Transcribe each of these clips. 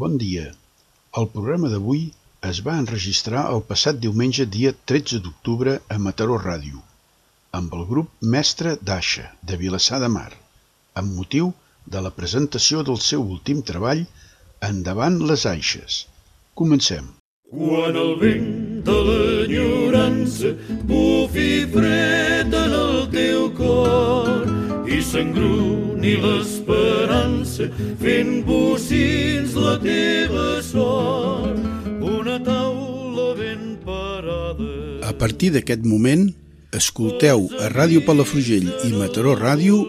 Bon dia. El programa d'avui es va enregistrar el passat diumenge dia 13 d'octubre a Mataró Ràdio, amb el grup Mestre d'Aixa, de Vilassar de Mar, amb motiu de la presentació del seu últim treball Endavant les Aixes. Comencem. Quan el vent de l'enyorança bufi fred en el teu cor s'engruni l'esperança fent bocins la teva sort, una taula ben parada. A partir d'aquest moment, escolteu a Ràdio Palafrugell i Mataró Ràdio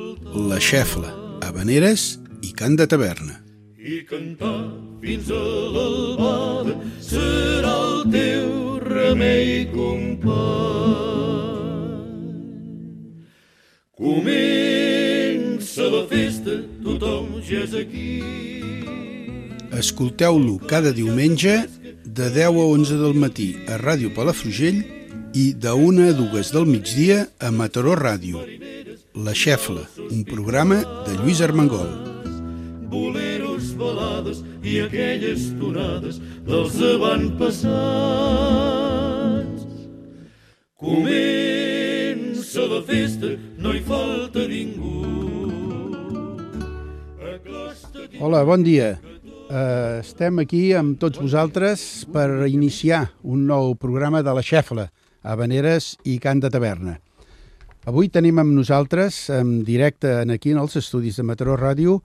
La Xefla, Habaneres i Cant de Taverna. i cantar fins a l'albada serà el teu remei company. Comença la festa, tothom ja és aquí. Escolteu-lo cada diumenge de 10 a 11 del matí a Ràdio Palafrugell i de 1 a 2 del migdia a Mataró Ràdio. La Xefla, un programa de Lluís Armengol. boleros, balades i aquelles tonades dels avantpassats. Comença la festa, no hi falta ningú. Hola, bon dia. Uh, estem aquí amb tots vosaltres per iniciar un nou programa de la Xefla, Habaneres i Cant de Taverna. Avui tenim amb nosaltres, en directe en aquí en els estudis de Mataró Ràdio,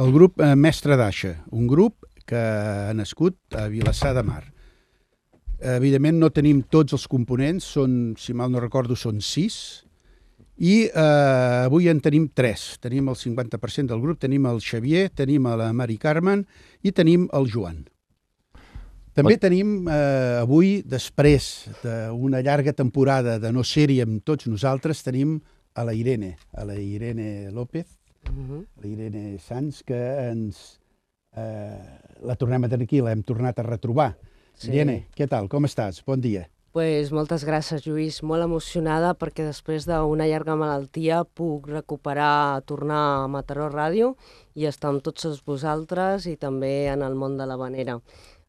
el grup eh, Mestre d'Aixa, un grup que ha nascut a Vilassar de Mar. Evidentment no tenim tots els components, són, si mal no recordo, són sis, i eh, avui en tenim tres. Tenim el 50% del grup, tenim el Xavier, tenim a la Mari Carmen i tenim el Joan. També tenim eh, avui, després d'una llarga temporada de no ser-hi amb tots nosaltres, tenim a la Irene, a la Irene López, la Irene Sanz, que ens eh, la tornem a tenir aquí, l'hem tornat a retrobar. Sí. Irene, què tal? Com estàs? Bon dia. Pues moltes gràcies, Lluís. Molt emocionada perquè després d'una llarga malaltia puc recuperar, tornar a Mataró Ràdio i estar amb tots vosaltres i també en el món de la vanera.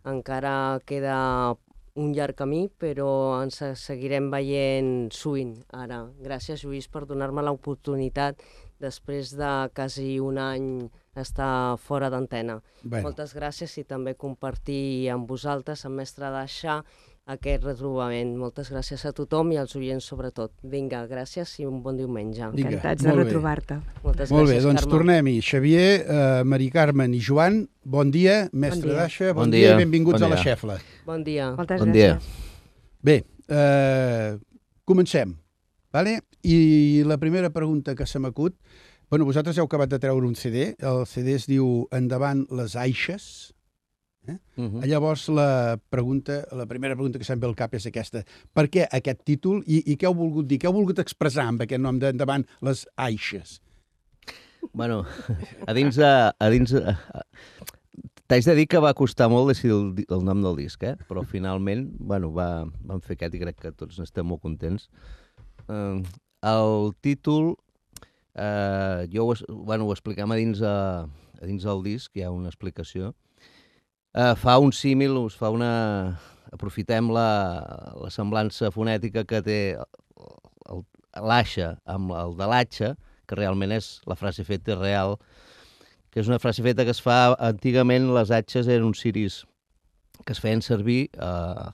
Encara queda un llarg camí, però ens seguirem veient sovint ara. Gràcies, Lluís, per donar-me l'oportunitat després de quasi un any estar fora d'antena. Bueno. Moltes gràcies i també compartir amb vosaltres, amb Mestre d'Aixa, aquest retrobament. Moltes gràcies a tothom i als oients sobretot. Vinga, gràcies i un bon diumenge. Vinga, Encantats de molt bé. retrobar-te. Moltes Molt bé, gràcies, doncs Carme. tornem-hi. Xavier, eh, Mari Carmen i Joan, bon dia. Mestre dia. d'Aixa, bon, Bon dia. dia. i benvinguts Bon a la dia. Xefla. Bon dia. Moltes Bon dia. gràcies. Bé, eh, comencem. Vale? I la primera pregunta que se m'acut... Bueno, vosaltres heu acabat de treure un CD. El CD es diu Endavant les Aixes. Uh Mm. -huh. Llavors, la, pregunta, la primera pregunta que se'm ve al cap és aquesta. Per què aquest títol i, i què heu volgut dir? Què heu volgut expressar amb aquest nom d'Endavant les Aixes? Bueno, a dins... De, a dins de, T'haig de dir que va costar molt decidir el, el nom del disc, eh? però finalment bueno, va, vam fer aquest i crec que tots n'estem molt contents. Uh, el títol, eh, jo ho, bueno, ho expliquem a dins, a, a dins del disc, hi ha una explicació. Eh, fa un símil, us fa una... Aprofitem la, la semblança fonètica que té l'aixa amb el de l'atxa, que realment és la frase feta real, que és una frase feta que es fa antigament, les atxes eren uns ciris que es feien servir eh,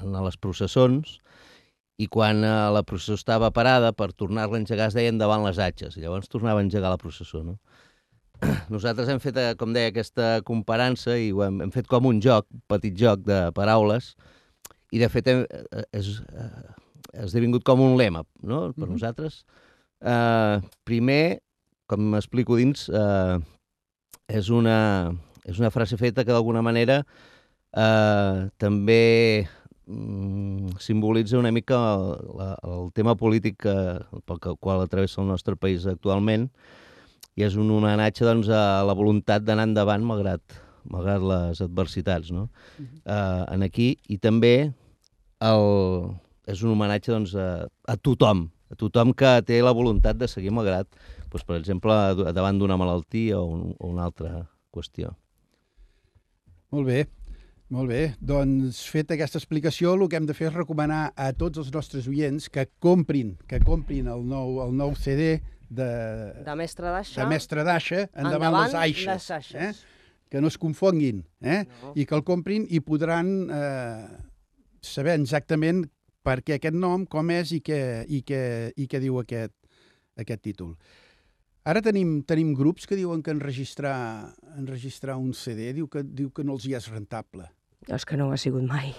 en les processons i quan eh, la processó estava parada per tornar-la a engegar es deien davant les atxes i llavors tornava a engegar la processó, no? Nosaltres hem fet, eh, com deia, aquesta comparança i ho hem, hem fet com un joc, un petit joc de paraules i de fet hem, eh, és, eh, ha esdevingut com un lema, no?, per Mhm. nosaltres. Eh, primer, com m'explico dins, eh, és, una, és una frase feta que d'alguna manera eh, també mm, simbolitza una mica el, la, el tema polític que, pel qual travessa el nostre país actualment i és un homenatge doncs, a la voluntat d'anar endavant malgrat, malgrat les adversitats no? eh, en aquí i també el, és un homenatge doncs, a, a tothom, a tothom que té la voluntat de seguir malgrat, doncs, per exemple, davant d'una malaltia o, un, o una altra qüestió. Molt bé, molt bé. Doncs fet aquesta explicació, el que hem de fer és recomanar a tots els nostres oients que comprin, que comprin el nou, el nou CD de, De mestre d'aixa, de Mestre d'Aixa, endavant, endavant les aixes. les aixes. Eh? Que no es confonguin, eh? No. i que el comprin i podran eh, saber exactament per què aquest nom, com és i què, i què, i què diu aquest, aquest títol. Ara tenim, tenim grups que diuen que enregistrar, enregistrar un CD diu que, diu que no els hi és rentable. És que no ho ha sigut mai.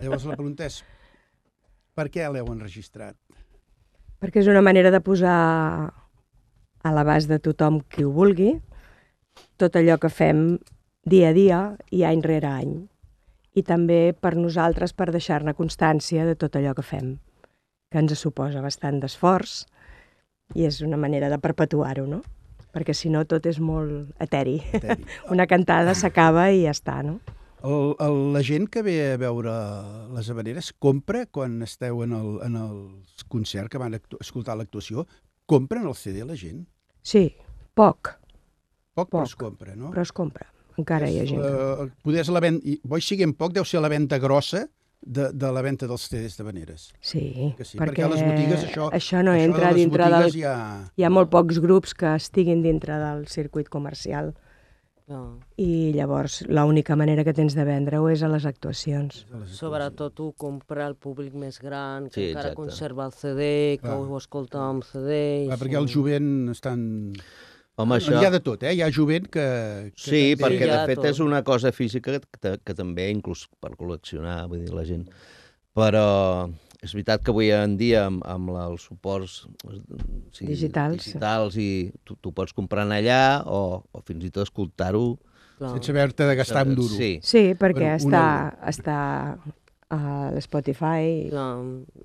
Llavors la pregunta és, per què l'heu enregistrat? Perquè és una manera de posar a l'abast de tothom qui ho vulgui tot allò que fem dia a dia i any rere any. I també per nosaltres per deixar-ne constància de tot allò que fem, que ens suposa bastant d'esforç i és una manera de perpetuar-ho, no? Perquè si no tot és molt eteri. Teri? Una cantada s'acaba i ja està, no? El, el, la gent que ve a veure les habaneres compra quan esteu en el, en els concerts que van escoltar l'actuació, compren el CD la gent? Sí, poc, Poc, però Poc. es compra, no? però es compra. Encara hi ha gent. que- Uh, poder la venda, bo i siguin poc, deu ser la venda grossa de, de la venda dels CDs d'habaneres. Sí, Que sí, perquè, a les botigues això... això no això entra de dintre del... Ja... Hi ha molt pocs grups que estiguin dintre del circuit comercial No. i llavors l'única manera que tens de vendre-ho és a les actuacions. Sobretot ho compra el públic més gran, que Sí, encara exacte. conserva el CD, que Clar. ho escolta amb CD... Clar, perquè el jovent estan... Home, això... Hi ha de tot, eh? Hi ha jovent que... que Sí, també- perquè de fet tot. és una cosa física que, que, que també, inclús per col·leccionar, vull dir, la gent. Però és veritat que avui en dia, amb, amb la, els suports o sigui, Digitals. digitals i tu, tu pots comprar allà o, o fins i tot escoltar-ho. Sense haver-te de gastar un duro. Sí, Sí, perquè Bueno, està, està a l'Spotify. Clar,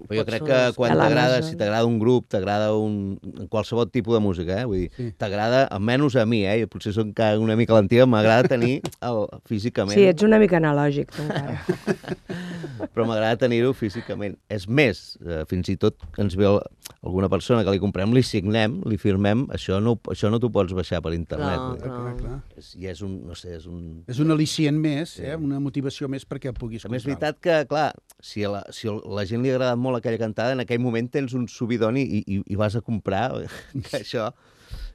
però jo crec que quan t'agrada, si t'agrada un grup, t'agrada un, qualsevol tipus de música, eh? vull dir, Sí. t'agrada, almenys a mi, eh? potser soc una mica l'antiga, m'agrada tenir el, físicament. Sí, ets una mica analògic, tu encara. però m'agrada tenir-ho físicament. És més, eh, fins i tot que ens ve alguna persona que li comprem, li signem, li firmem, això no, això no t'ho pots baixar per internet. Clar, vull dir. Clar, clar, clar. És, I és un, no sé, és un... És un al·licient més, eh? una motivació més perquè el puguis També és comprar. veritat que, clar, si a la, si a la gent li ha agradat molt aquella cantada, en aquell moment tens un subidon i, i, i vas a comprar, que això,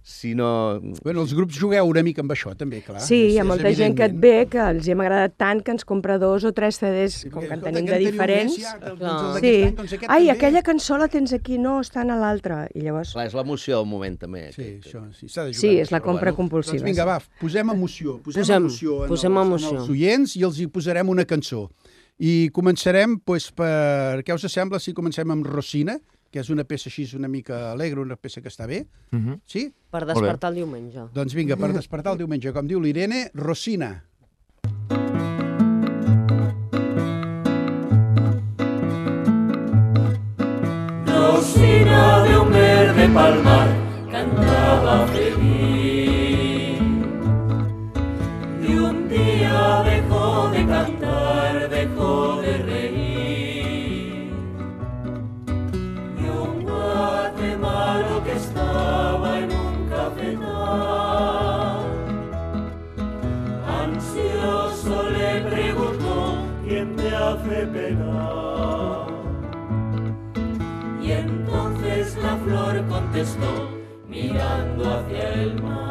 si no... Bueno, els grups jugueu una mica amb això, també, clar. Sí, hi ha és molta gent que et ve que els hi hem agradat tant que ens compra dos o tres CDs, com que en tenim de diferents. ja, doncs, doncs Sí. any, doncs aquest Ai, també. aquella cançó la tens aquí, no, està en l'altra. I llavors... Clar, és l'emoció del moment, també. Sí, que- que- això, sí, s'ha de jugar. Sí, és la compra bueno, compulsiva. Doncs vinga, va, posem emoció. Posem, Posem- emoció en, posem els, emoció. en els oients i els hi posarem una cançó. I començarem, doncs, per... Què us sembla si comencem amb Rosina, que és una peça així una mica alegre, una peça que està bé? Mhm. Sí? Per despertar el diumenge. Doncs vinga, per despertar el diumenge, com diu l'Irene, Rosina. Rosina de un verde palmar cantaba feliz. Mirando hacia el mar.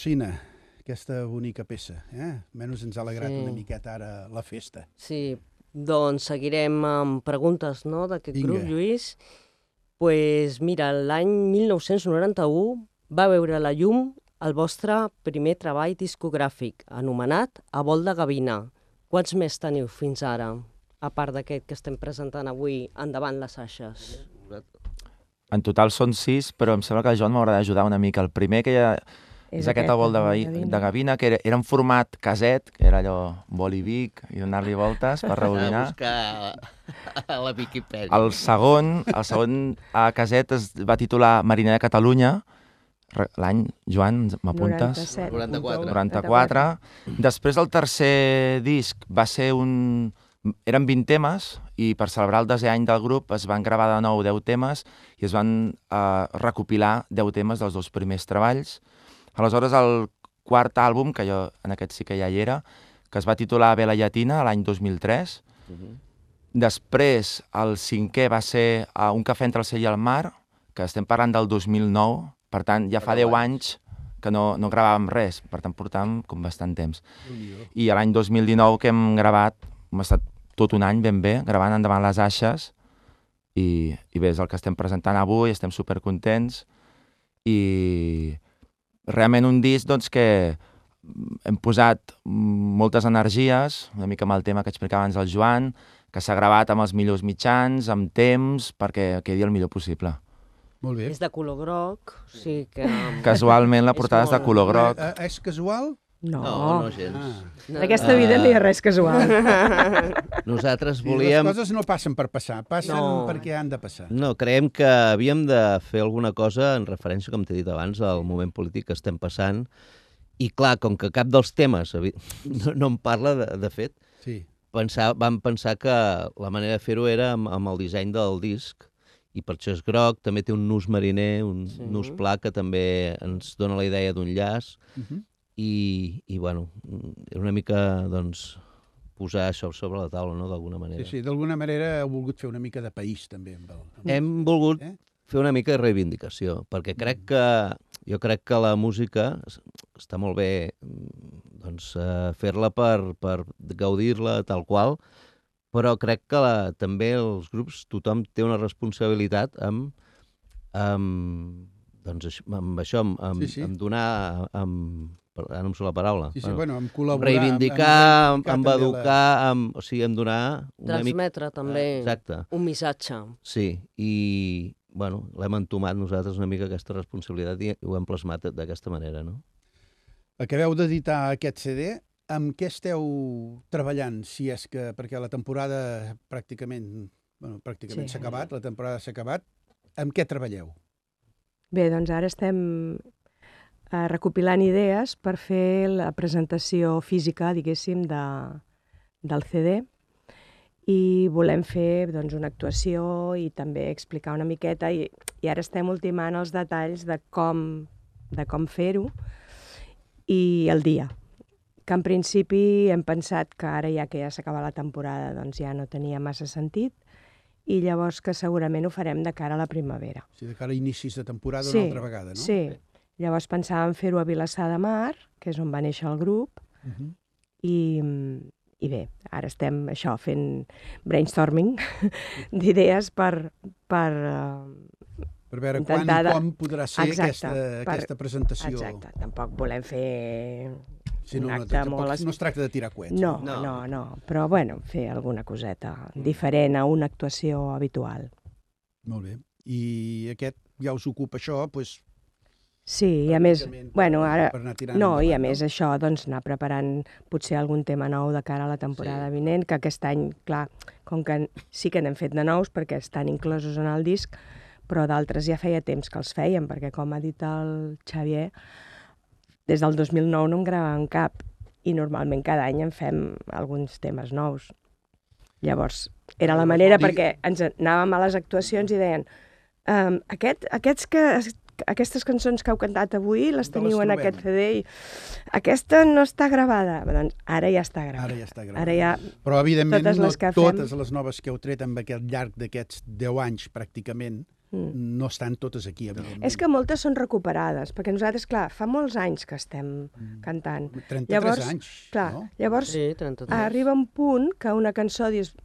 Rosina, aquesta bonica peça, eh? Menys ens ha alegrat Sí. una miqueta ara la festa. Sí, doncs seguirem amb preguntes no, d'aquest grup, Lluís. pues mira, l'any 1991 va veure la llum el vostre primer treball discogràfic, anomenat A vol de gavina. Quants més teniu fins ara, a part d'aquest que estem presentant avui, endavant les Saixes? En total són sis, però em sembla que el Joan m'haurà d'ajudar una mica. El primer que ja és, aquest, el vol de, veí- de gavina, que era, era en format caset, que era allò bolivic, i donar-li voltes per A rebobinar. buscar a la Viquipèdia. El segon, el segon a caset es va titular Mariner de Catalunya, l'any, Joan, m'apuntes? 97. 94. 94. Després el tercer disc va ser un... Eren 20 temes i per celebrar el desè any del grup es van gravar de nou 10 temes i es van eh, recopilar 10 temes dels dos primers treballs. Aleshores, el quart àlbum, que jo en aquest sí que ja hi era, que es va titular Vela Llatina l'any 2003. Després, el cinquè va ser uh, Un cafè entre el cel i el mar, que estem parlant del 2009, per tant, ja fa 10 anys. que no, no gravàvem res, per tant, portàvem com bastant temps. I a l'any 2019 que hem gravat, hem estat tot un any ben bé, gravant endavant les aixes, i, i bé, és el que estem presentant avui, estem supercontents, i realment un disc doncs, que hem posat moltes energies, una mica amb el tema que explicava abans el Joan, que s'ha gravat amb els millors mitjans, amb temps, perquè quedi el millor possible. Molt bé. És de color groc, o sigui que... Casualment la És portada és de molt- color groc. Eh, eh, és casual? No, No, no gens. Ah. En aquesta vida no hi ha res casual. Nosaltres Sí, volíem... Les coses no passen per passar, passen No. perquè han de passar. No, creiem que havíem de fer alguna cosa en referència, com t'he dit abans, al moment polític que estem passant. I clar, com que cap dels temes no, no en parla, de, de fet, Sí. pensar, vam pensar que la manera de fer-ho era amb, amb el disseny del disc, i per això és groc, també té un nus mariner, un Sí. nus pla que també ens dona la idea d'un llaç, Uh -huh. I, i bueno, era una mica, doncs, posar això sobre la taula, no?, d'alguna manera. Sí, sí, d'alguna manera heu volgut fer una mica de país, també. Amb el, amb... Hem volgut Eh? fer una mica de reivindicació, perquè crec que jo crec que la música es- està molt bé mm, doncs, eh, fer-la per, per gaudir-la tal qual, però crec que la, també els grups, tothom té una responsabilitat amb, amb, doncs, amb això, amb, amb, Sí, sí. amb donar, amb, ara no em surt la paraula, Sí, sí, bueno, amb col·laborar... reivindicar, amb, amb, la- educar, amb, o sigui, amb donar una mica... Transmetre també Exacte. un missatge. Sí, i bueno, l'hem entomat nosaltres una mica aquesta responsabilitat i ho hem plasmat d'aquesta manera, no? Acabeu d'editar aquest CD. amb què esteu treballant, si és que... Perquè la temporada pràcticament, bueno, pràcticament Sí. s'ha acabat, la temporada s'ha acabat. Amb què treballeu? Bé, doncs ara estem eh, recopilant idees per fer la presentació física, diguéssim, de, del CD i volem fer doncs, una actuació i també explicar una miqueta i, i ara estem ultimant els detalls de com, de com fer-ho i el dia que en principi hem pensat que ara ja que ja s'acaba la temporada doncs ja no tenia massa sentit i llavors que segurament ho farem de cara a la primavera. O sigui, de cara a inicis de temporada Sí, una altra vegada, no? Sí. Llavors pensàvem fer-ho a Vilassar de Mar, que és on va néixer el grup, Uh -huh. i, i bé, ara estem això fent brainstorming d'idees per, per eh, Per veure quan de- i com podrà ser Exacte, aquesta, per- aquesta presentació. Exacte, tampoc volem fer Sí, un no, no, acte tampoc, molt... es- no es tracta de tirar coets. No, No. no, no, però bueno, fer alguna coseta diferent a una actuació habitual. Molt bé. I aquest ja us ocupa això, doncs, Sí, i a més, bueno, ara... per anar tirant No, i a més això, doncs, anar preparant potser algun tema nou de cara a la temporada Sí. vinent, que aquest any, clar, com que sí que n'hem fet de nous perquè estan inclosos en el disc, però d'altres ja feia temps que els fèiem, perquè com ha dit el Xavier, des del 2009 no en gravàvem cap, i normalment cada any en fem alguns temes nous. Llavors, era la manera perquè ens anàvem a les actuacions i deien um, aquest, aquests que, aquestes cançons que heu cantat avui les On les teniu en aquest CD i aquesta no està gravada. Doncs ara ja està gravada. Ara ja està gravat. Ara ja... Però, evidentment, totes no les que fem- totes les noves que heu tret amb aquest llarg d'aquests 10 anys, pràcticament, Mm. no estan totes aquí, evidentment. És que moltes són recuperades, perquè nosaltres, clar, fa molts anys que estem cantant. 33 llavors, anys, Clar, no? llavors Sí, 33. arriba un punt que una cançó dius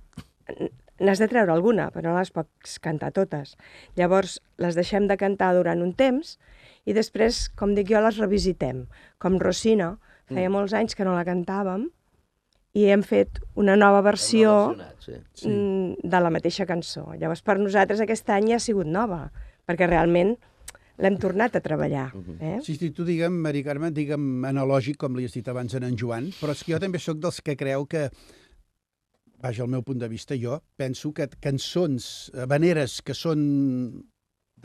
n'has de treure alguna, però no les pots cantar totes. Llavors les deixem de cantar durant un temps i després, com dic jo, les revisitem. Com Rosina, feia molts anys que no la cantàvem i hem fet una nova versió Sí. Sí. mm, de la mateixa cançó. Llavors, per nosaltres aquest any ja ha sigut nova, perquè realment l'hem tornat a treballar. Eh? Sí, sí, tu digue'm, Mari Carme, digue'm analògic, com li has dit abans en en Joan, però és que jo també sóc dels que creu que, vaja, al meu punt de vista, jo penso que cançons habaneres que són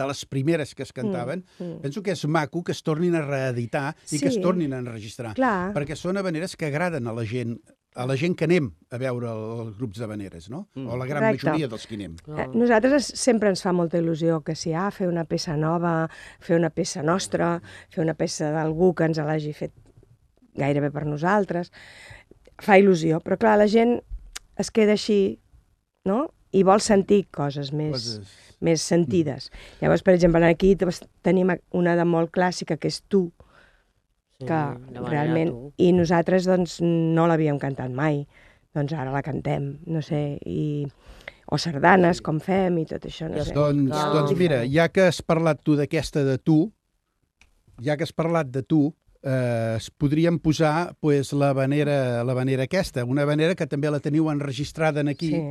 de les primeres que es cantaven, Mm, mm. penso que és maco que es tornin a reeditar i que es Sí. tornin a enregistrar. Clar, Perquè són habaneres que agraden a la gent, a la gent que anem a veure el- els grups d'habaneres, no? Mm. O la gran Correcte. majoria dels que anem. Eh, nosaltres es- sempre ens fa molta il·lusió que si ah, fer una peça nova, fer una peça nostra, fer una peça d'algú que ens l'hagi fet gairebé per nosaltres, fa il·lusió, però clar, la gent es queda així, no?, i vol sentir coses més, Coses... més sentides. Llavors, per exemple, aquí tenim una de molt clàssica, que és Tu, Sí, que manera realment... tu. I nosaltres, doncs, no l'havíem cantat mai. Doncs ara la cantem, no sé, i... O sardanes, com fem, i tot això, no sé. Doncs, doncs mira, ja que has parlat tu d'aquesta de tu, ja que has parlat de tu, eh, es podríem posar pues, la vanera, la vanera aquesta, una vanera que també la teniu enregistrada en aquí, Sí.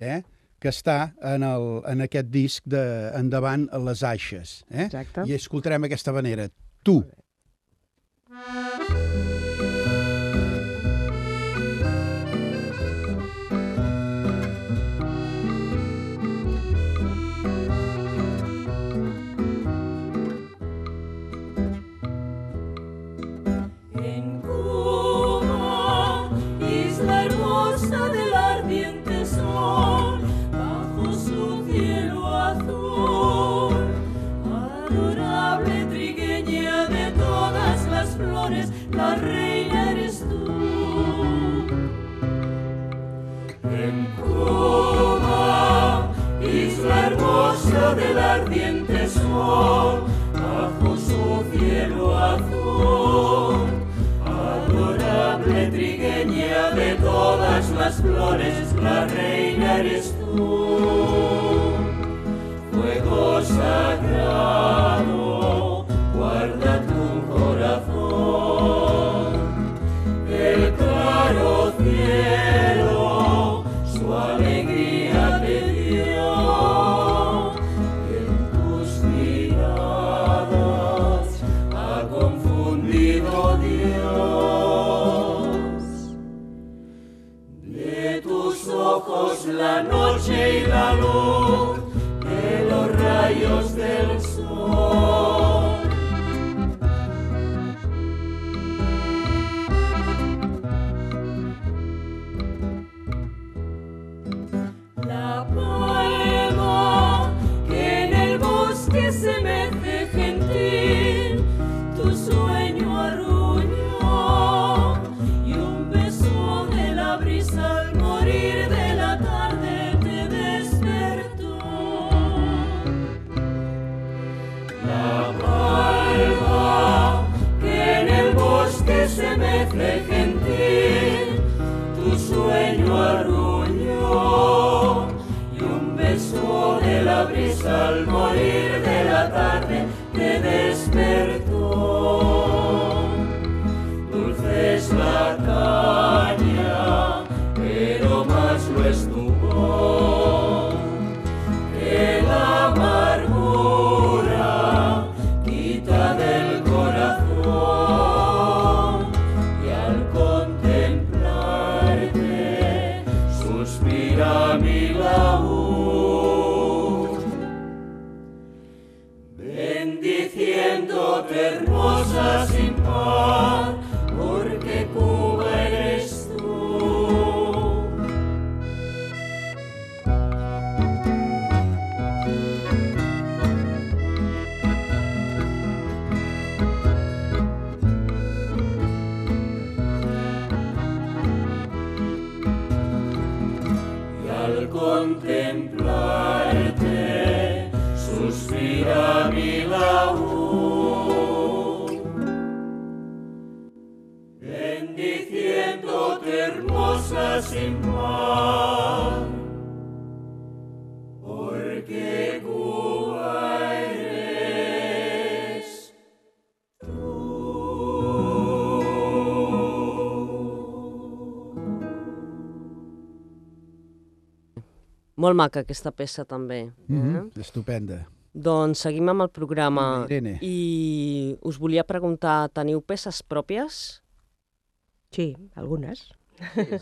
eh, que està en, el, en aquest disc de Endavant a les Aixes. Eh? Exacte. I escoltarem aquesta vanera. Tu. En del ardiente sol, bajo su cielo azul, adorable trigueña de todas las flores, la reina eres tú. Fuego sagrado, Camila. Molt maca aquesta peça també. Eh? Mm -hmm. Estupenda. Doncs seguim amb el programa Irene. i us volia preguntar, teniu peces pròpies? Sí, algunes.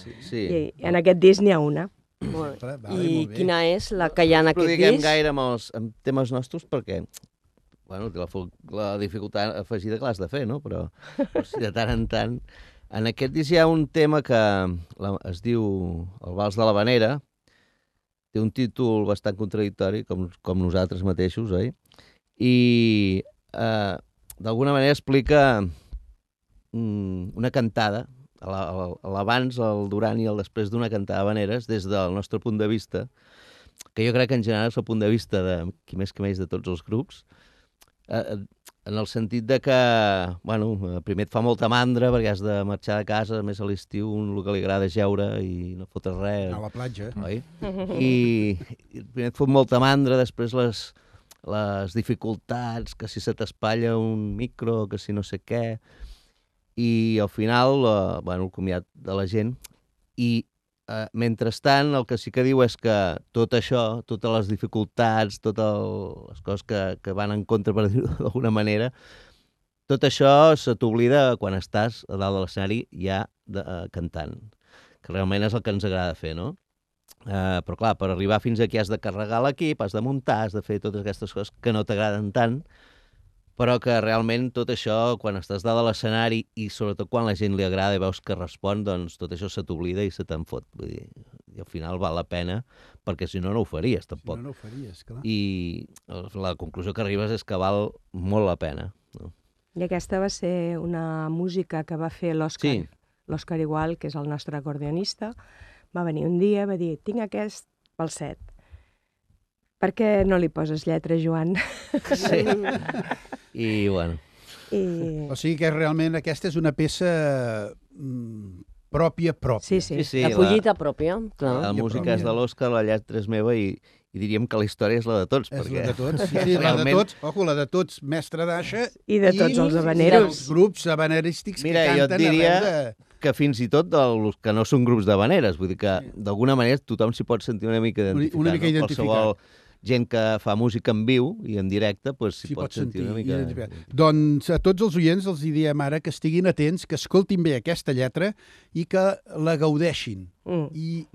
Sí, sí. I en aquest disc n'hi ha una. Molt. Vale, vale, I molt bé. quina és la que hi ha en No aquest diguem disc? gaire amb, els, amb temes nostres perquè bueno, té la, la dificultat afegida que l'has de fer, no? Però, però sí, de tant en tant... En aquest disc hi ha un tema que la, es diu El Vals de la Vanera, té un títol bastant contradictori, com, com nosaltres mateixos, oi? I eh, d'alguna manera explica mm, una cantada, l'abans, el durant i el després d'una cantada de veneres, des del nostre punt de vista, que jo crec que en general és el punt de vista de qui més que més de tots els grups, eh, eh, en el sentit de que, bueno, eh, primer et fa molta mandra perquè has de marxar de casa, més a l'estiu, un el que li agrada jeure i no fotre res, A la platja. oi? I, i primer et fot molta mandra, després les, les dificultats, que si se t'espatlla un micro, que si no sé què, i al final, eh, bueno, el comiat de la gent, i eh, mentrestant el que sí que diu és que tot això, totes les dificultats, totes les coses que, que van en contra, per dir-ho d'alguna manera, tot això se t'oblida quan estàs a dalt de l'escenari ja de, uh, cantant, que realment és el que ens agrada fer, no? Uh, però clar, per arribar fins aquí has de carregar l'equip, has de muntar, has de fer totes aquestes coses que no t'agraden tant, però que realment tot això, quan estàs dalt de l'escenari i sobretot quan la gent li agrada i veus que respon, doncs tot això se t'oblida i se te'n fot. Vull dir, i al final val la pena, perquè si no, no ho faries, Si tampoc. no, no ho faries, clar. I la conclusió que arribes és que val molt la pena. No? I aquesta va ser una música que va fer l'Òscar Sí. l'Òscar Igual, que és el nostre acordeonista, va venir un dia, va dir, tinc aquest pel set. Per què no li poses lletra, Joan? Sí. I, bueno, I... O sigui que realment aquesta és una peça mm, pròpia, pròpia. Sí, sí. sí, sí, la la, collita pròpia, clar. la música és mira. de l'Òscar, la lletra és meva i, i diríem que la història és la de tots. És perquè... la de tots, sí, sí, la de Realment- tots, ojo, la de tots, mestre d'Aixa. I de tots els habaneros. I els grups habanerístics Mira, que jo et canten diria- arreu de... que fins i tot dels que no són grups de veneres, vull dir que d'alguna manera tothom s'hi pot sentir una mica identificat. una mica no? identificat. Qualsevol gent que fa música en viu i en directe doncs, s'hi S'hi pot, sentir, una mica. identificat. Doncs a tots els oients els hi diem ara que estiguin atents, que escoltin bé aquesta lletra i que la gaudeixin. Mm, i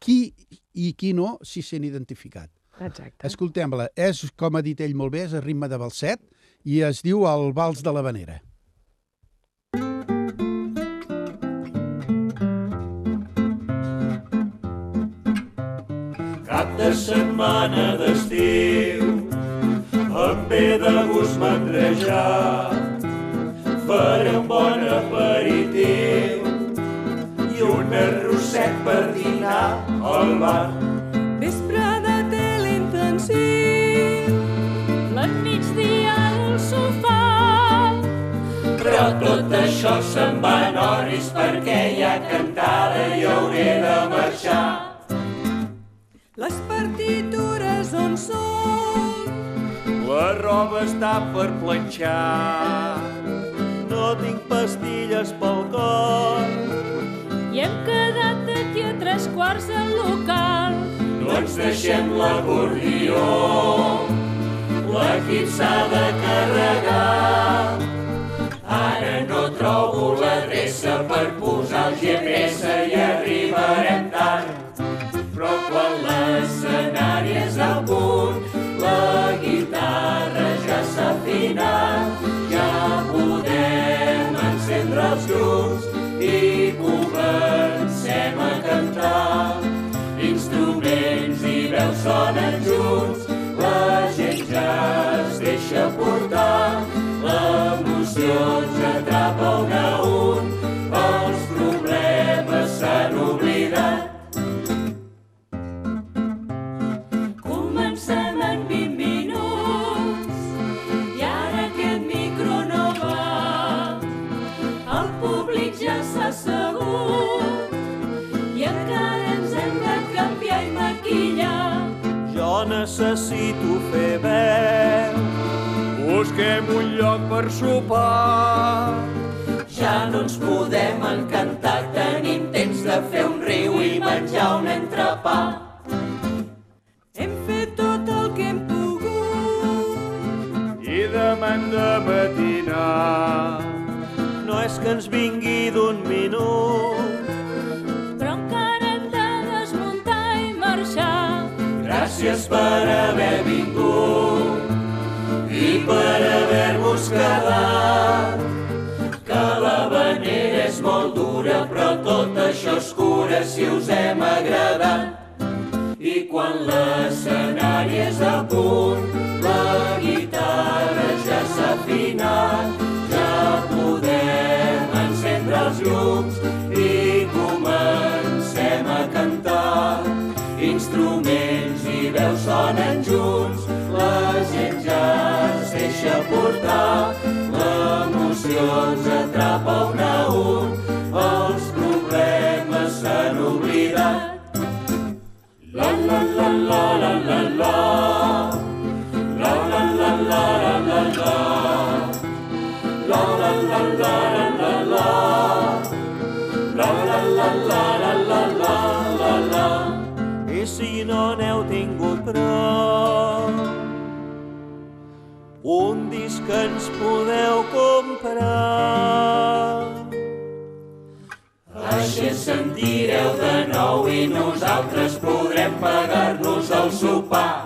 qui i qui no s'hi sent identificat. exacte. Escoltem-la. És, com ha dit ell molt bé, és a ritme de balset i es diu el Vals de l'Havanera. Cap de setmana d'estiu em ve de gust mandrejar faré un bon aperitiu i un arrosset per dinar al bar. Vesprada té l'intensiu, la migdia al sofà. Però tot això se'n va en oris perquè ja cantada i hauré de marxar. Les partitures on són? La roba està per planxar. No tinc pastilles pel cor. I hem quedat aquí a tres quarts al local. No ens deixem l'acordió. L'equip s'ha de carregar. Ara no trobo l'adreça per posar el GPS i arribarem sonen junts, la gent ja es deixa portar, l'emoció ens atrapa un necessito fer veu. Busquem un lloc per sopar. Ja no ens podem encantar, tenim temps de fer un riu i menjar un entrepà. Hem fet tot el que hem pogut. I demà hem de matinar. No és que ens vingui d'un minut. Gràcies per haver vingut i per haver-vos quedat. Que la vanera és molt dura, però tot això és cura si us hem agradat. I quan l'escenari és a punt, veus sonen junts, la gent ja es deixa portar, l'emoció ens atrapa un a un, els problemes s'han oblidat. La la la la La la la. La la la la La la. La la la la la prou un disc que ens podeu comprar així ens sentireu de nou i nosaltres podrem pagar-nos el sopar.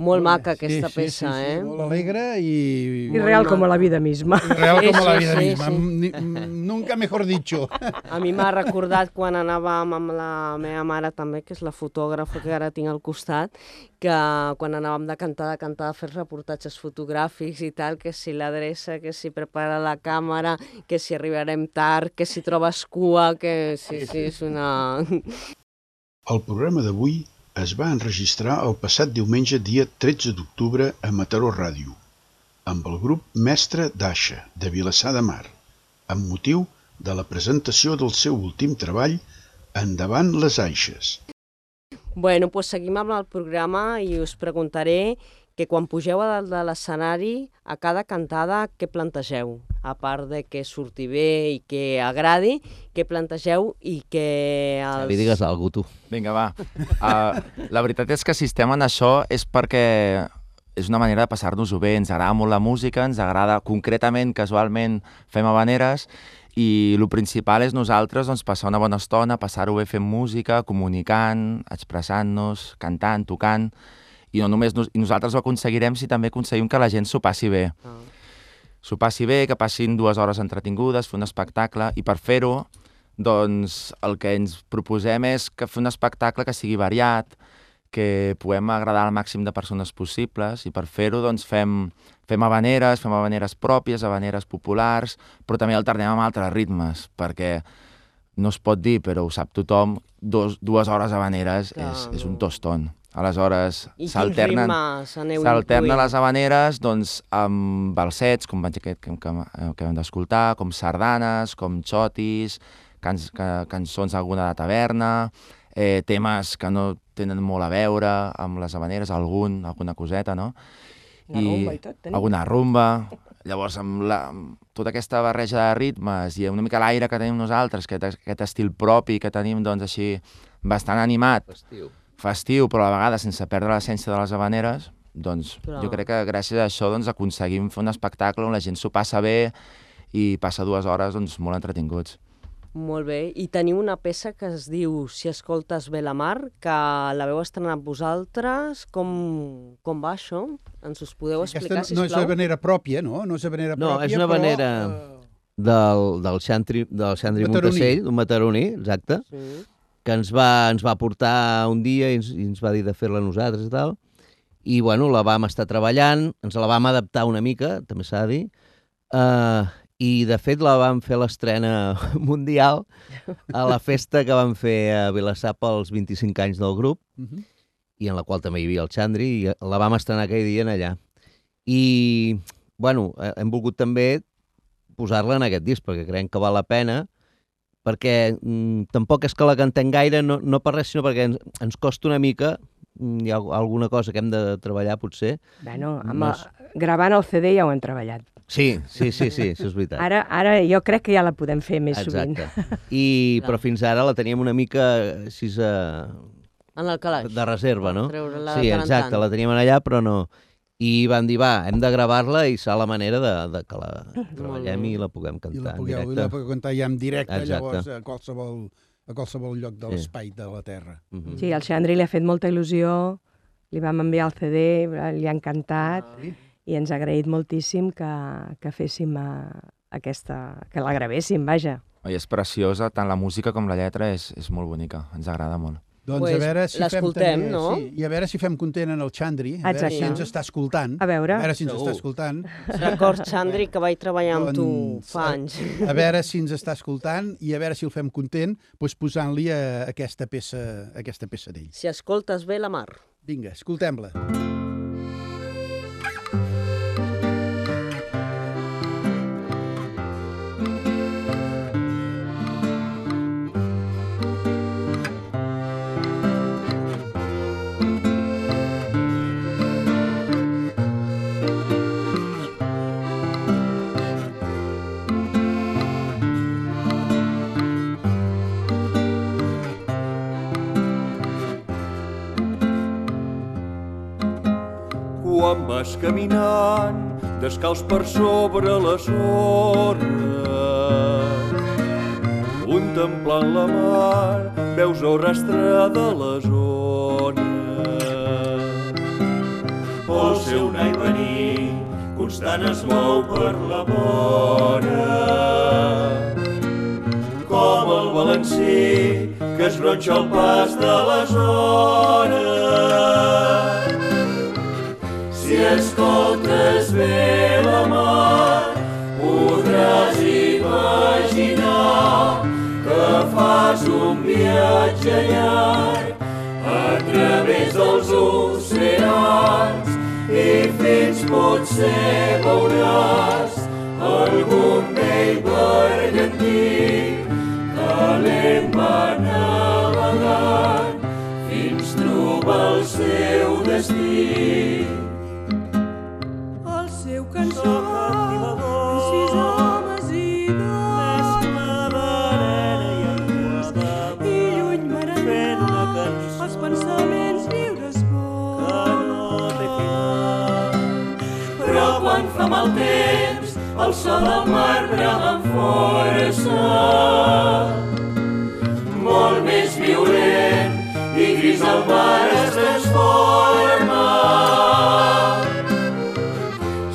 Molt maca aquesta peça, eh? Molt alegre i... I real com a la vida misma. Real Sí, com a la sí, vida sí, misma. sí. Ni- Nunca mejor dicho. A mi m'ha recordat quan anàvem amb la meva mare també, que és la fotògrafa que ara tinc al costat, que quan anàvem de cantar, de cantar, a fer reportatges fotogràfics i tal, que si l'adreça, que si prepara la càmera, que si arribarem tard, que si trobes cua, que sí, sí, és una... El programa d'avui es va enregistrar el passat diumenge dia 13 d'octubre a Mataró Ràdio, amb el grup Mestre d'Aixa, de Vilassar de Mar, amb motiu de la presentació del seu últim treball Endavant les Aixes. Bueno, doncs seguim amb el programa i us preguntaré que quan pugeu a dalt de l'escenari, a cada cantada, què plantegeu? A part de que surti bé i que agradi, què plantegeu i que... Els... Li digues alguna tu. Vinga, va. Uh, la veritat és que si estem en això és perquè és una manera de passar-nos-ho bé. Ens agrada molt la música, ens agrada concretament, casualment, fem habaneres i el principal és nosaltres doncs, passar una bona estona, passar-ho bé fent música, comunicant, expressant-nos, cantant, tocant, i no només nos, i nosaltres ho aconseguirem si també aconseguim que la gent s'ho passi bé. Ah. S'ho passi bé, que passin dues hores entretingudes, fer un espectacle, i per fer-ho, doncs el que ens proposem és que fer un espectacle que sigui variat, que puguem agradar al màxim de persones possibles, i per fer-ho doncs fem, fem habaneres, fem habaneres pròpies, habaneres populars, però també alternem amb altres ritmes, perquè no es pot dir, però ho sap tothom, dos, dues hores habaneres Clar, és, és un toston. Aleshores, I s'alternen les habaneres doncs, amb balsets, com vaig aquest que, que, que hem d'escoltar, com sardanes, com xotis, cans, ca, cançons alguna de taverna, eh, temes que no tenen molt a veure amb les habaneres, algun, alguna coseta, no? Una rumba i tot, tenim. Alguna rumba. Llavors, amb, la, amb tota aquesta barreja de ritmes i una mica l'aire que tenim nosaltres, aquest, aquest estil propi que tenim, doncs, així, bastant animat, Festiu. Festiu, però a la vegada sense perdre l'essència de les habaneres, doncs Clar. jo crec que gràcies a això doncs, aconseguim fer un espectacle on la gent s'ho passa bé i passa dues hores doncs, molt entretinguts. Molt bé. I teniu una peça que es diu Si escoltes bé la mar, que l'haveu estrenat vosaltres. Com, com va això? Ens us podeu explicar, Aquesta no és sisplau? havanera pròpia, no? No és havanera No, pròpia, és una però, havanera eh, Del, del Xandri, del Xandri Mataroní. Un mataroní, exacte, Sí. Que ens va, ens va portar un dia i ens, i ens va dir de fer-la nosaltres i tal. I, bueno, la vam estar treballant, ens la vam adaptar una mica, també s'ha de dir, uh, i, de fet, la vam fer l'estrena mundial a la festa que vam fer a Vilassar pels 25 anys del grup, mhm. i en la qual també hi havia el Xandri, i la vam estrenar aquell dia en allà. I, bueno, eh, hem volgut també posar-la en aquest disc, perquè creiem que val la pena, perquè mm, tampoc és que la cantem gaire, no, no per res, sinó perquè ens, ens costa una mica, mm, hi ha alguna cosa que hem de treballar, potser. Bueno, amb No el, gravant el CD ja ho hem treballat. Sí, sí, sí, sí, això és veritat. Ara, ara jo crec que ja la podem fer més sovint. Exacte. I, però fins ara la teníem una mica així a, En el calaix. de reserva, no? Sí, exacte, la teníem allà, però no. I vam dir, va, hem de gravar-la i serà la manera de, de que la treballem i la puguem I cantar la en pugueu, i directe. la pugueu cantar ja en directe, Exacte. llavors, a qualsevol, a qualsevol lloc de Sí. l'espai de la Terra. Mhm. Sí, al Xandri li ha fet molta il·lusió, li vam enviar el CD, li ha encantat i ens ha agraït moltíssim que, que féssim a, aquesta... que la gravéssim, vaja. I és preciosa, tant la música com la lletra és, és molt bonica, ens agrada molt. Doncs Pues a veure si fem també, no? sí, I a veure si fem content en el Xandri, a veure si ens està escoltant. A veure. A veure si ens Segur. està escoltant. Record, Xandri, que vaig treballar amb tu Doncs, fa anys. A veure si ens està escoltant i a veure si el fem content doncs posant-li a aquesta peça, a aquesta peça d'ell. Si escoltes bé la mar. Vinga, escoltem-la. quan vas caminant descalç per sobre les hores contemplant la mar veus el rastre de les ones. El seu anar i venir constant es mou per la vora. Com el balancí que es gronxa el pas de les hores si escoltes bé la mar, podràs imaginar que fas un viatge llarg a través dels oceans i fins potser veuràs algun vell bergantí que va navegant fins trobar el seu destí. Mal temps, el sol al marbre amb força. Molt més violent i gris el mar es transforma.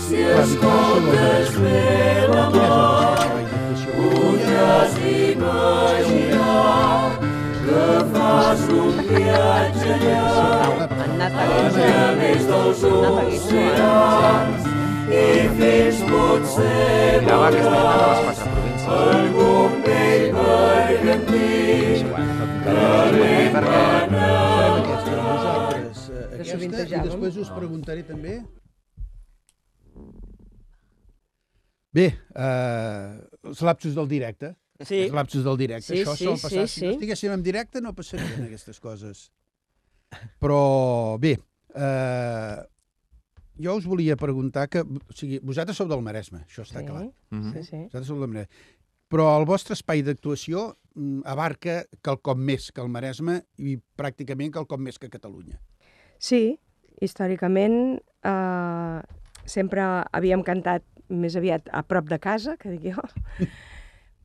Si escoltes bé la mort, podràs imaginar que fas un viatge llarg a través dels oceans i fins potser Mirava que estem a les quatre províncies. algun vell Vosaltres, eh, Que aquesta, i després us preguntaré també... Bé, eh, els lapsos del directe. Sí. Els lapsos del directe. Sí, Això sí, sol passar. sí, Si no sí. estiguéssim en directe no passarien aquestes coses. Però, bé, eh, jo us volia preguntar que... O sigui, vosaltres sou del Maresme, això està Sí. clar. Mhm. Sí, sí. Vosaltres sou del Maresme. Però el vostre espai d'actuació mm, abarca quelcom més que el Maresme i pràcticament quelcom més que Catalunya. Sí, històricament eh, sempre havíem cantat més aviat a prop de casa, que dic jo,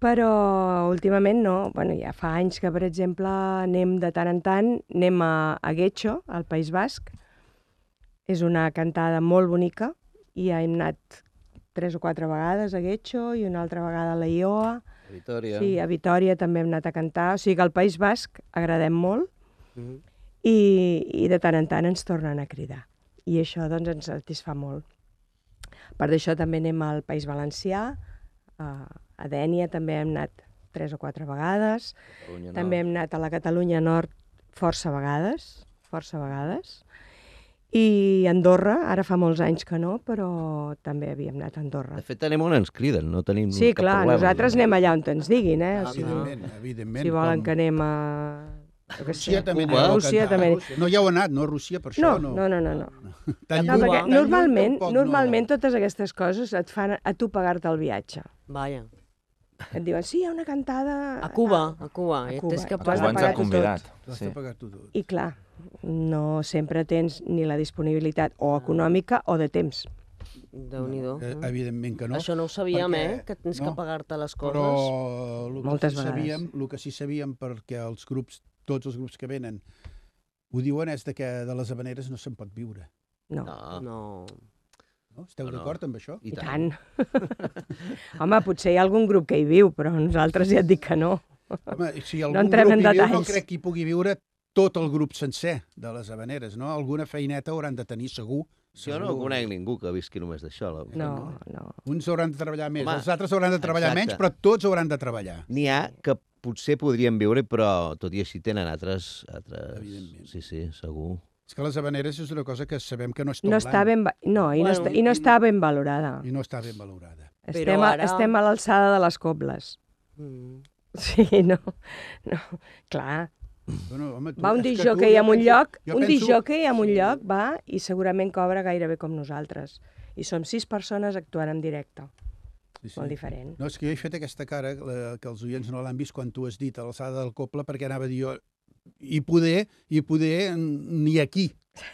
però últimament no. Bueno, ja fa anys que, per exemple, anem de tant en tant, anem a, a Guetxo, al País Basc. És una cantada molt bonica i ja hem anat tres o quatre vegades a Guetxo i una altra vegada a la Ioa. Vitòria. Sí, a Vitoria també hem anat a cantar. O sigui que al País Basc agradem molt Mhm. i, i de tant en tant ens tornen a cridar. I això doncs, ens satisfà molt. A part d'això també anem al País Valencià, a, a Dènia també hem anat tres o quatre vegades, Catalunya també hem anat a la Catalunya Nord força vegades, força vegades, i Andorra, ara fa molts anys que no, però també havíem anat a Andorra. De fet, anem on ens criden, no tenim Sí, cap clar, problema. nosaltres anem allà on ens diguin, eh? O Ah, sigui, Evidentment, evidentment. si volen com- que anem a... Jo què sé, Rússia també Cuba. Rússia també. No hi heu anat, no, a Rússia, per No, això? no, no, no. no. Tan No, perquè tan lluny normalment, tampoc normalment totes aquestes coses et fan a tu pagar-te el viatge. Vaja. Et diuen, sí, hi ha una cantada... A Cuba, a Cuba. A Cuba. tens que A Cuba Has de pagar ens ha pagar-ho convidat. Has Sí. tot. I clar, no sempre tens ni la disponibilitat o econòmica o de temps. Déu-n'hi-do. Eh, evidentment que no. Això no ho sabíem, perquè- eh? Que tens no, que pagar-te les coses. Però el que, Moltes sí vegades. sabíem, el que sí sabíem, perquè els grups, tots els grups que venen, ho diuen és de que de les habaneres no se'n pot viure. No, No, No. No? Esteu No, no. d'acord amb això? i i tant. tant. Home, potser hi ha algun grup que hi viu, però nosaltres ja et dic que no. Home, si algun No entrem grup en hi viu, no detalls. crec que hi pugui viure tot el grup sencer de les habaneres, no? Alguna feineta hauran de tenir, segur. Jo no segur. conec ningú que visqui només d'això. la- No, no. Uns hauran de treballar més, Home, els altres hauran de treballar exacte. menys, però tots hauran de treballar. N'hi ha que potser podrien viure, però tot i així tenen altres... altres... Evidentment. Sí, sí, segur. És que les habaneres és una cosa que sabem que no és tot No l'any està ben, va- no, i, no Bueno, està, i no està ben valorada. i no està ben valorada. Estem, a, ara- estem a l'alçada de les cobles. Mm. Sí, no, no, clar. Bueno, home, tu, Va un disjockey jo en un lloc, jo un penso- disjockey en un lloc va i segurament cobra gairebé com nosaltres. I som sis persones actuant en directe. Sí, sí. Molt diferent. No, és que jo he fet aquesta cara, la, que els oients no l'han vist quan tu has dit a l'alçada del coble, perquè anava a dir jo, i poder, i poder ni aquí.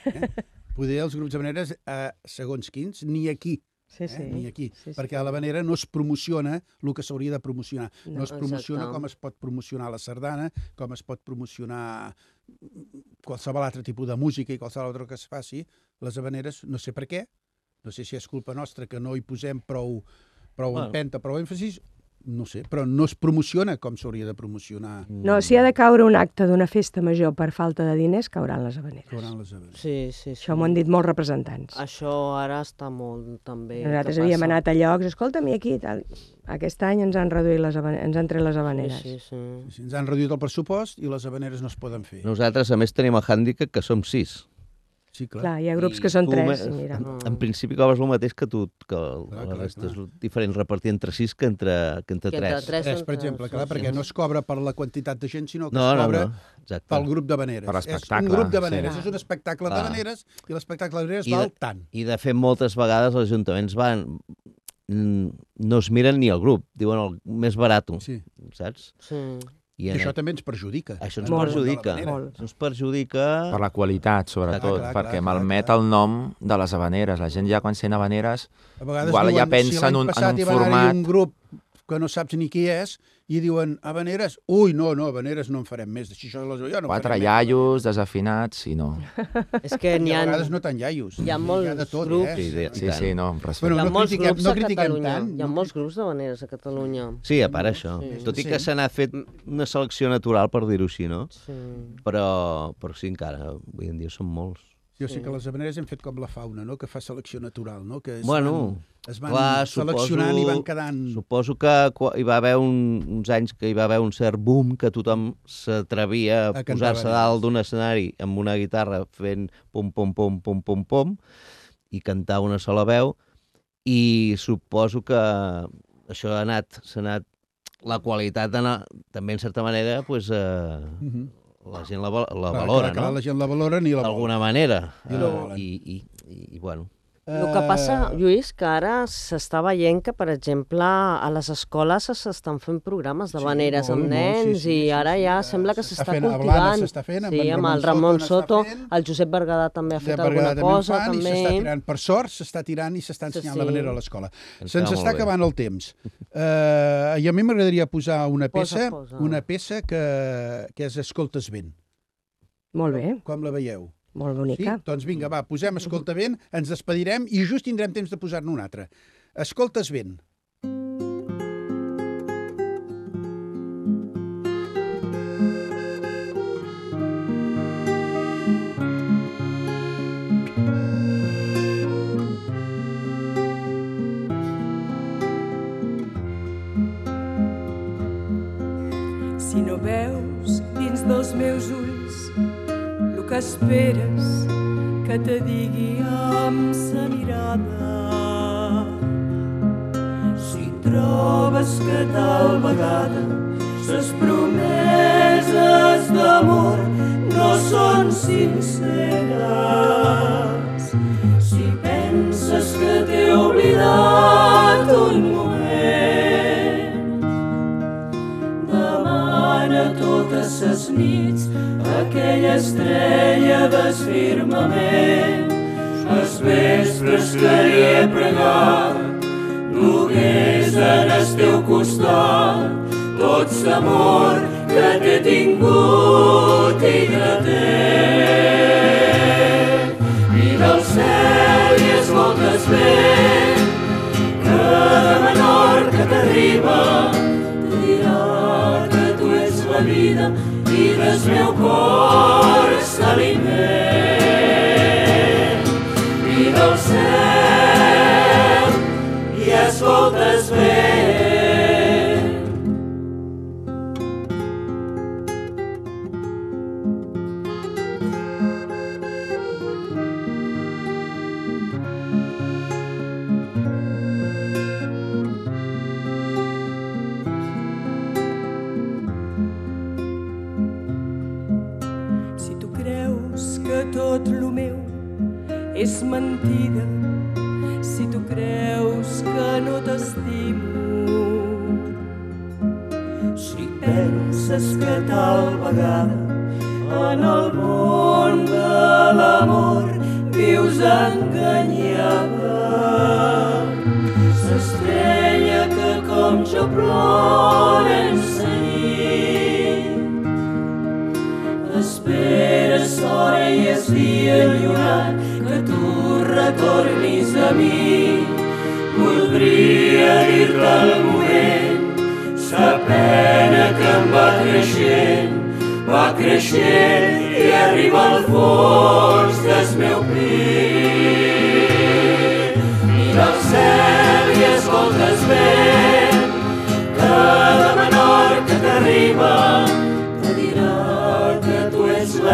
Eh? Poder els grups de maneres, eh, segons quins, ni aquí. Sí, sí. Eh? Ni aquí. Sí, sí. Perquè a la manera no es promociona el que s'hauria de promocionar. No, No, es promociona exacte. com es pot promocionar la sardana, com es pot promocionar qualsevol altre tipus de música i qualsevol altre que es faci. Les habaneres, no sé per què, no sé si és culpa nostra que no hi posem prou, prou Bueno. empenta, prou èmfasis, no sé, però no es promociona com s'hauria de promocionar No, si ha de caure un acte d'una festa major per falta de diners, cauran les habaneres. durant les habaneres. Sí, sí, sí. Això m'ho han dit molts representants. Això ara està molt també. Nosaltres que havíem passa. anat a llocs, escolta'm, i aquí, tal. Aquest any ens han reduït les ens han tret les habaneres. Sí, sí, sí. Sí, Ens han reduït el pressupost i les habaneres no es poden fer. Nosaltres, a més, tenim el hàndicap que som sis. Sí, clar. Clar, hi ha grups I que són tu tres, me- mira. En, en principi cobres el mateix que tu, que el, Clar, la resta clar. és diferent repartir entre sis que entre, que entre Que entre tres. tres Tres, són per tres, exemple, clar, sí, perquè sí. no es cobra per la quantitat de gent, sinó que No, es no, cobra no, exacte. pel grup d'habaneres. Per És un grup sí. d'habaneres, és un espectacle Clar. d'habaneres i l'espectacle d'habaneres I val de- tant. I de fet, moltes vegades els ajuntaments van... no es miren ni el grup, diuen el més barat, Sí. saps? Sí. I en això també ens perjudica. Això ens Molt. perjudica. Molt. Ens perjudica... Per la qualitat, sobretot, clar, clar, perquè clar, malmet clar. el nom de les habaneres. La gent ja quan sent habaneres A vegades Igual ja diuen, pensa si en un- en passat un hi va haver-hi format- un grup que no saps ni qui és i diuen Habaneres, ui, no, no, Habaneres no en farem més. Si això les... jo no quatre iaios desafinats i no. És que n'hi I a ha, vegades no tan iaios. hi ha molts de tot, grups. Eh? Sí, Sí, no, amb respecte. Bueno, hi ha no molts critiquem- grups no a Catalunya. tant, Hi ha no molts grups de maneres a Catalunya. Sí, a part això. Sí. Tot i que se n'ha fet una selecció natural, per dir-ho així, no? Sí. Però, però sí, encara, avui en dia són molts. Jo sé que les Habaneres hem fet com la fauna, no? que fa selecció natural, no? que es Bueno, van, es van clar, seleccionant suposo- i van quedant... Suposo que hi va haver un, uns anys que hi va haver un cert boom que tothom s'atrevia a, A posar-se dalt d'un escenari amb una guitarra fent pum, pum, pum, pum, pum, pum, i cantar una sola veu, i suposo que això ha anat, s'ha anat la qualitat anar, també en certa manera pues, eh, Mhm. La gent la, la Clar, valora, clar, clar, no? La gent la valora ni la. D'alguna manera. I volen. I, i, i, i, bueno, El que passa, Eh, Lluís, que ara s'està veient que, per exemple, a les escoles s'estan fent programes de Sí, veneres molt, amb molt, nens sí, sí, i sí, ara sí, ja sembla que s'està cultivant. s'està fent, amb sí, amb el Ramon Soto Soto, el Josep Berguedà també ha fet alguna cosa, fan, i també. s'està tirant. Per sort, s'està tirant i s'està Sí, ensenyant sí. la manera a l'escola. Ens Se'ns està acabant el temps. Uh, I a mi m'agradaria posar una Posa, peça, posa. una peça que, que és Escoltes vent. Molt bé, Com la veieu? Molt Sí? bonica. Doncs vinga, va, posem Escolta vent, ens despedirem i just tindrem temps de posar-ne una altra. Escoltes vent. Si no veus dins dels meus ulls que esperes que te digui amb sa mirada. Si trobes que tal vegada ses promeses d'amor no són sinceres, si penses que t'he oblidat un moment, demana totes ses nits aquella estrella del firmament. Els vespres que li he pregat dugués en el teu costat tot l'amor que t'he tingut i que té. I del cel i escoltes vent que de menor que t'arriba te dirà que tu ets la vida i del meu cor és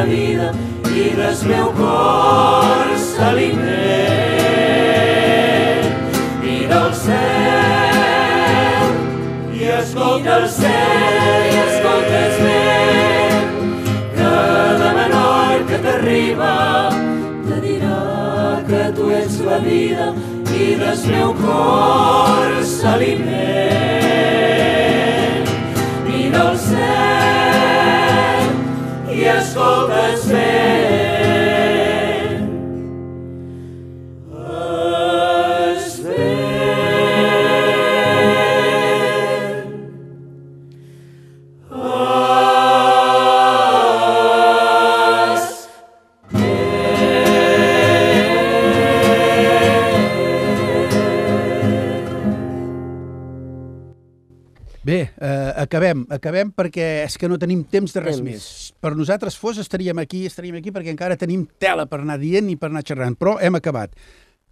la vida i del meu cor s'aliment. Mira al cel i escolta el cel i escoltes vent cada menor que t'arriba te dirà que tu ets la vida i del meu cor s'aliment. I escoltes fent. Acabem, perquè és que no tenim temps de res Temps. més. Per nosaltres fos estaríem aquí, estaríem aquí perquè encara tenim tela per anar dient i per anar xerrant, però hem acabat.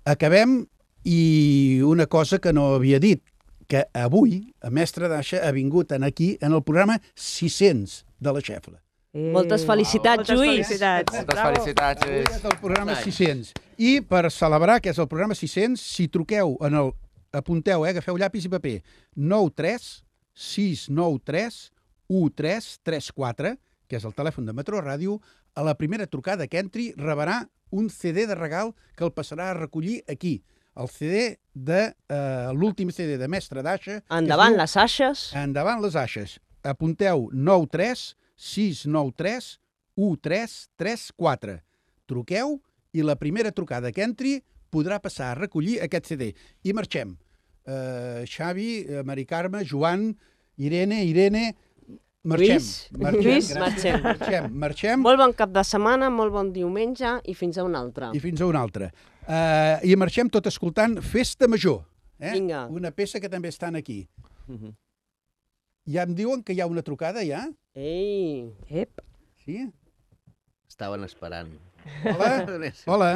Acabem i una cosa que no havia dit, que avui a Mestre Daixa ha vingut en aquí en el programa 600 de la Xefla. Eh, Moltes felicitats, moltes Lluís. felicitats. Moltes felicitats, Avui Lluís. és el programa 600. I per celebrar que és el programa 600, si truqueu en el... Apunteu, eh? Agafeu llapis i paper. 93 693 1334, que és el telèfon de Metro Ràdio, a la primera trucada que entri rebrà un CD de regal que el passarà a recollir aquí. El CD de eh, l'últim CD de Mestre d'Aixa. Endavant, diu les Aixes. Endavant les Aixes. Apunteu 93 693 1334. Truqueu i la primera trucada que entri podrà passar a recollir aquest CD. I marxem. Uh, Xavi, eh, Mari Carme, Joan, Irene, Irene... Marxem. Lluís, marxem, Lluís, marxem. Marxem, marxem Molt bon cap de setmana, molt bon diumenge i fins a un altre. i fins a una altra. Uh, I marxem tot escoltant Festa Major. Eh? Vinga. Una peça que també estan aquí. Mhm. Ja em diuen que hi ha una trucada, ja? Ei, Ep. Sí? Estaven esperant. Hola? Hola.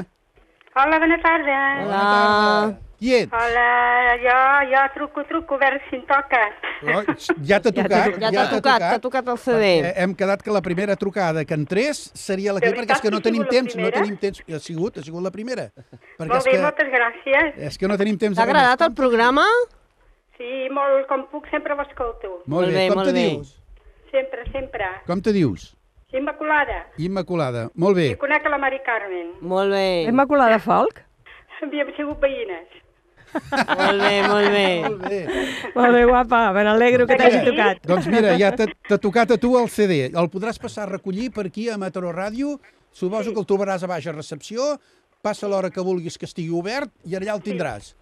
Hola, bona tarda. Hola. Bona tarda. Qui ets? Hola, jo, jo truco, truco, a veure si em toca. Oh, ja t'ha Ja t'ha tocat. ja t'ha tocat, t'ha tocat el CD. Perquè hem quedat que la primera trucada que entrés seria la que... Perquè és que no tenim temps, no tenim temps. Ha sigut, ha sigut la primera. Perquè Molt és bé, que, moltes gràcies. és que no tenim temps. T'ha agradat el programa? Sí, molt, com puc, sempre l'escolto. Molt Molt bé, bé, com molt te bé. dius? Sempre, sempre. Com te dius? Immaculada. Immaculada. Molt bé. I conec a la Mari Carmen. Molt bé, Immaculada Folk? Havíem sigut veïnes. molt bé, molt bé. Molt bé. Molt bé, guapa, me n'alegro que t'hagi Sí? tocat. Doncs mira, ja t'ha tocat a tu el CD. El podràs passar a recollir per aquí a Mataró Ràdio. Suposo que el trobaràs a baix a recepció. Passa l'hora que vulguis que estigui obert i allà el tindràs.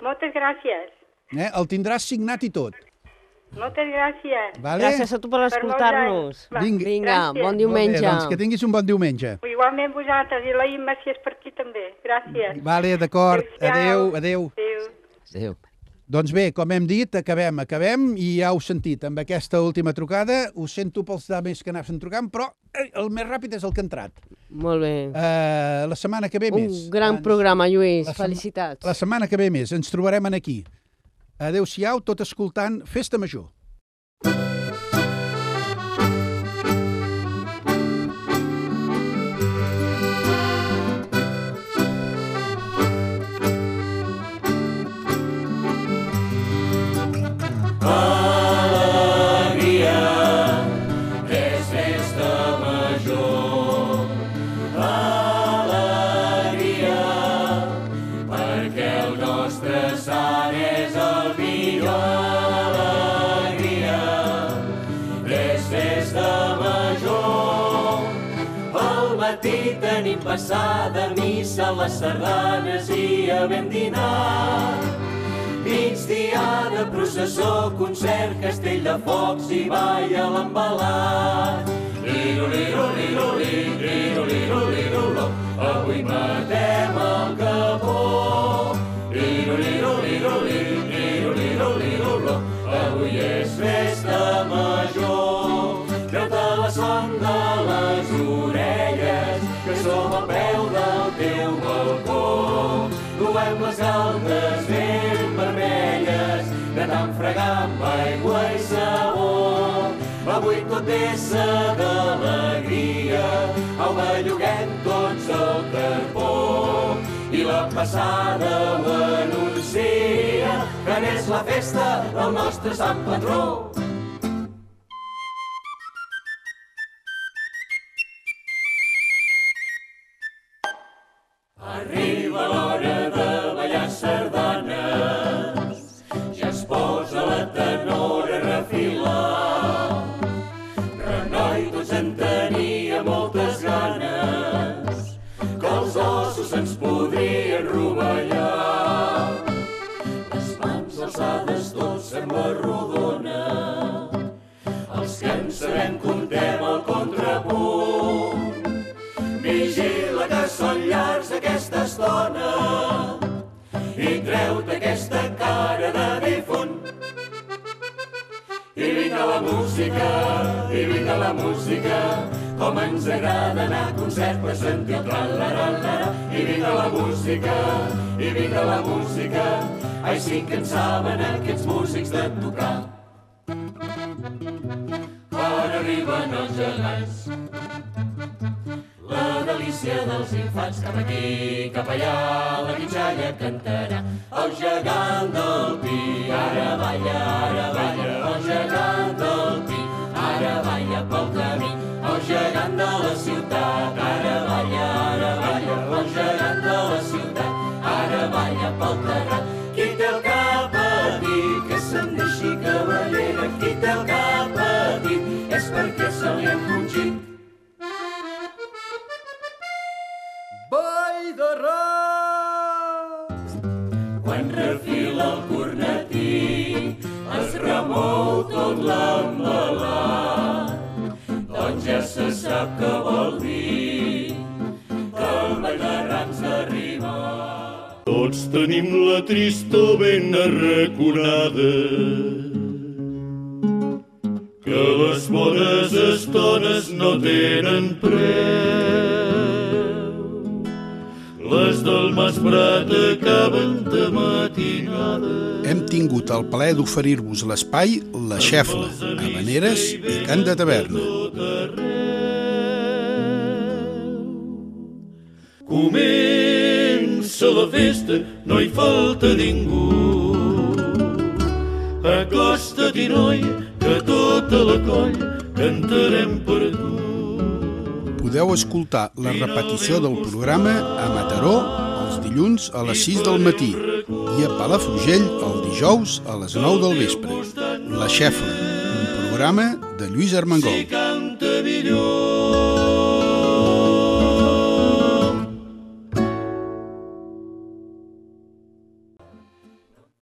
Moltes gràcies. Eh? El tindràs signat i tot. Moltes gràcies. Vale? Gràcies a tu per escoltar-nos. Vinga. Vinga, gràcies. bon diumenge. Bé, doncs que tinguis un bon diumenge. Igualment vosaltres i la Imma, si és per aquí també. Gràcies. Vale, d'acord. Adéu, adéu. Adéu. Adéu. Doncs bé, com hem dit, acabem, acabem, i ja heu sentit amb aquesta última trucada. Ho sento pels dames que anaven trucant, però eh, el més ràpid és el que ha entrat. Molt bé. Uh, la setmana que ve Un més. gran Ens- programa, Lluís. la sema- Felicitats. La setmana que ve més. Ens trobarem en aquí. Adéu-siau, tot escoltant Festa Major. Tenim passada missa, les sardanes i havent dinat. Migdiada, processó, concert, castell de focs i ball a l'embalat. Avui matem el capó. Avui és festa major. Galtes ben vermelles, de tant fregar amb aigua i sabó. Avui tot és d'alegria, au belluguem tots el carpó. I la passada ho anuncia, que n'és la festa del nostre sant patró. I treu-te aquesta cara de difunt. I vinga la música, i vinga la música, com ens agrada anar a concert per sentir el tra-la-la-la. I vinga la música, i vinga la música, ai sí que en saben aquests músics de tocar. Cap aquí, cap allà, la guitxalla cantarà. El gegant del pi, ara balla, ara balla, el gegant del pi, ara balla pel camí. El gegant de la ciutat, ara remou tot l'embalat. Doncs ja se sap què vol dir, que el ball de rams arriba. Tots tenim la tristor ben arraconada que les bones estones no tenen preu. Les del Mas Prat acaben de matinada. Tingut el plaer d'oferir-vos l'espai La Xefla, Habaneres i Cant de Taverna. Comença la festa, no hi falta ningú. Acosta-t'hi, noi, que tota la colla cantarem per tu. Podeu escoltar la repetició del programa a Mataró dilluns a les 6 del matí i a Palafrugell el dijous a les 9 del vespre. La Xefla, un programa de Lluís Armengol. Si